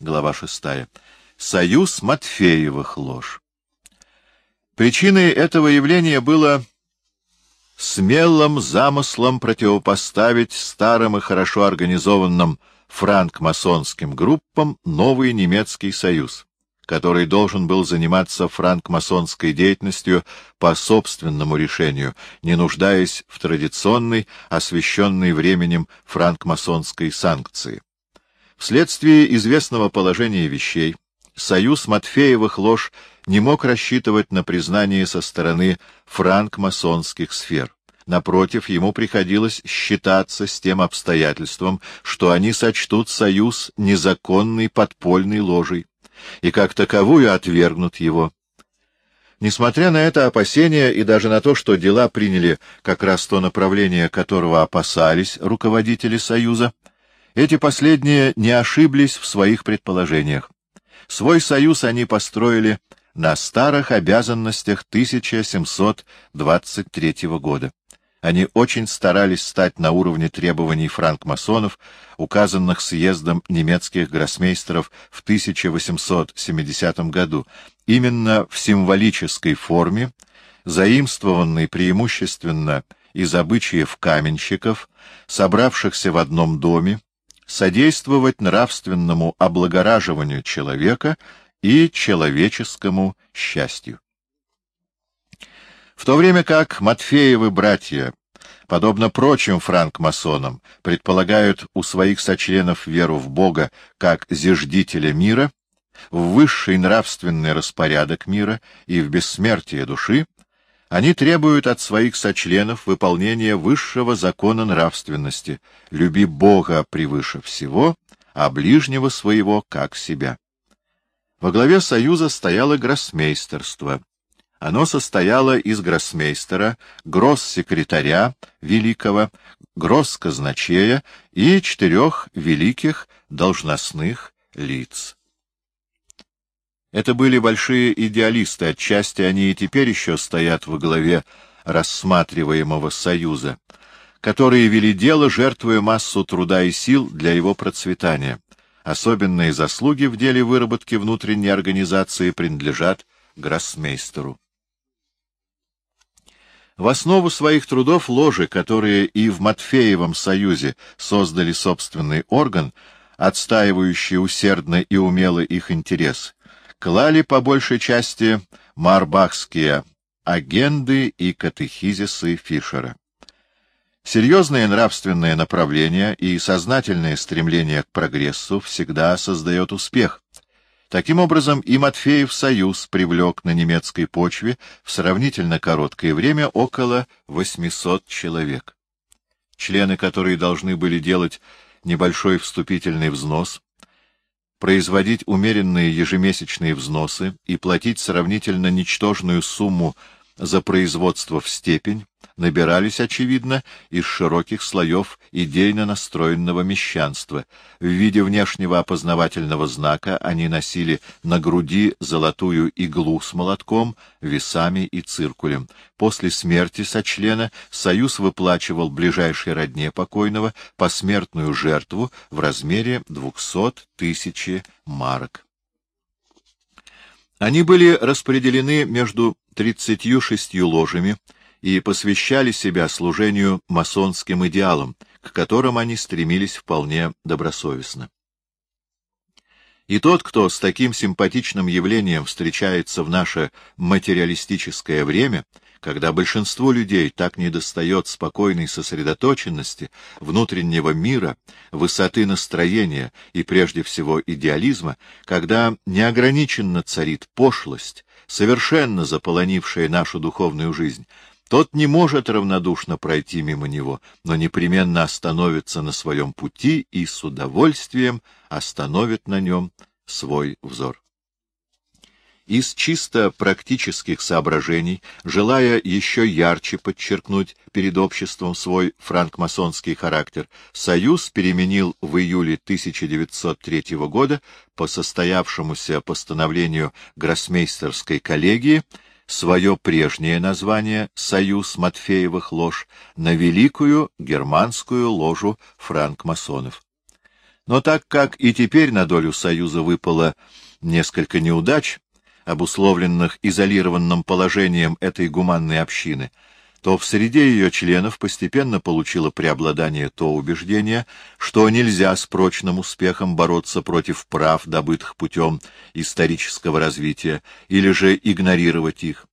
глава 6, союз Матфеевых лож. Причиной этого явления было смелым замыслом противопоставить старым и хорошо организованным франк-масонским группам новый немецкий союз, который должен был заниматься франк-масонской деятельностью по собственному решению, не нуждаясь в традиционной, освещенной временем франк-масонской санкции. Вследствие известного положения вещей, союз Матфеевых лож не мог рассчитывать на признание со стороны франк-масонских сфер. Напротив, ему приходилось считаться с тем обстоятельством, что они сочтут союз незаконной подпольной ложей, и как таковую отвергнут его. Несмотря на это опасение и даже на то, что дела приняли как раз то направление, которого опасались руководители Союза, эти последние не ошиблись в своих предположениях. Свой союз они построили на старых обязанностях 1723 года. Они очень старались стать на уровне требований франкмасонов, указанных съездом немецких гроссмейстеров в 1870 году, именно в символической форме, заимствованной преимущественно из обычаев каменщиков, собравшихся в одном доме, содействовать нравственному облагораживанию человека и человеческому счастью. В то время как Матфеевы братья, подобно прочим франк-масонам, предполагают у своих сочленов веру в Бога как зиждителя мира, в высший нравственный распорядок мира и в бессмертие души, они требуют от своих сочленов выполнения высшего закона нравственности — люби Бога превыше всего, а ближнего своего как себя. Во главе союза стояло гроссмейстерство — оно состояло из гроссмейстера, гросс-секретаря великого, гросс-казначея и четырех великих должностных лиц. Это были большие идеалисты, отчасти они и теперь еще стоят во главе рассматриваемого союза, которые вели дело, жертвуя массу труда и сил для его процветания. Особенные заслуги в деле выработки внутренней организации принадлежат гроссмейстеру. В основу своих трудов ложи, которые и в Матфеевом союзе создали собственный орган, отстаивающий усердно и умело их интерес, клали по большей части марбахские агенды и катехизисы Фишера. Серьезное нравственное направление и сознательное стремление к прогрессу всегда создает успех, Таким образом, и Матфеев союз привлек на немецкой почве в сравнительно короткое время около 800 человек. Члены, которые должны были делать небольшой вступительный взнос, производить умеренные ежемесячные взносы и платить сравнительно ничтожную сумму за производство в степень, набирались, очевидно, из широких слоев идейно настроенного мещанства. В виде внешнего опознавательного знака они носили на груди золотую иглу с молотком, весами и циркулем. После смерти сочлена союз выплачивал ближайшей родне покойного посмертную жертву в размере 200 тысяч марок. Они были распределены между 36 ложами, и посвящали себя служению масонским идеалам, к которым они стремились вполне добросовестно. И тот, кто с таким симпатичным явлением встречается в наше материалистическое время, когда большинству людей так недостает спокойной сосредоточенности, внутреннего мира, высоты настроения и, прежде всего, идеализма, когда неограниченно царит пошлость, совершенно заполонившая нашу духовную жизнь, тот не может равнодушно пройти мимо него, но непременно остановится на своем пути и с удовольствием остановит на нем свой взор. Из чисто практических соображений, желая еще ярче подчеркнуть перед обществом свой франкмасонский характер, Союз переменил в июле 1903 года по состоявшемуся постановлению Гроссмейстерской коллегии свое прежнее название «Союз Матфеевых лож» на Великую Германскую ложу франкмасонов. Но так как и теперь на долю Союза выпало несколько неудач, обусловленных изолированным положением этой гуманной общины, то в среде ее членов постепенно получило преобладание то убеждение, что нельзя с прочным успехом бороться против прав, добытых путем исторического развития, или же игнорировать их.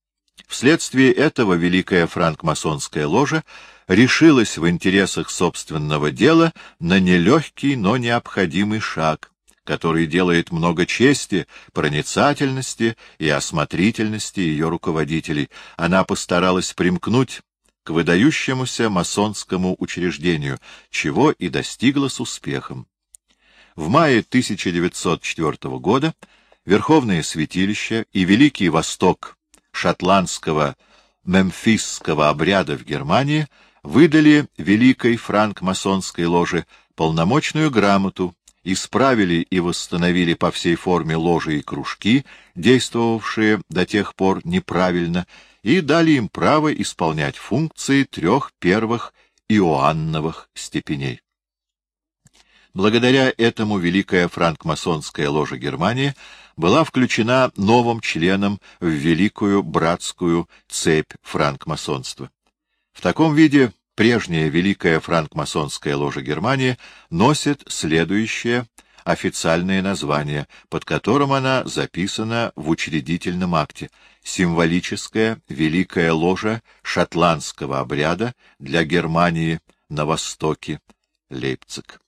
Вследствие этого Великая франкмасонская ложа решилась в интересах собственного дела на нелегкий, но необходимый шаг, который делает много чести, проницательности и осмотрительности ее руководителей. Она постаралась примкнуть к выдающемуся масонскому учреждению, чего и достигла с успехом. В мае 1904 года Верховное Святилище и Великий Восток шотландского мемфисского обряда в Германии выдали Великой франк-масонской ложе полномочную грамоту, исправили и восстановили по всей форме ложи и кружки, действовавшие до тех пор неправильно, и дали им право исполнять функции трех первых иоанновых степеней. Благодаря этому Великая франкмасонская ложа Германии была включена новым членом в Великую братскую цепь франкмасонства. В таком виде прежняя Великая франкмасонская ложа Германии носит следующее официальное название, под которым она записана в учредительном акте «Символическая Великая ложа шотландского обряда для Германии на Востоке, Лейпциг».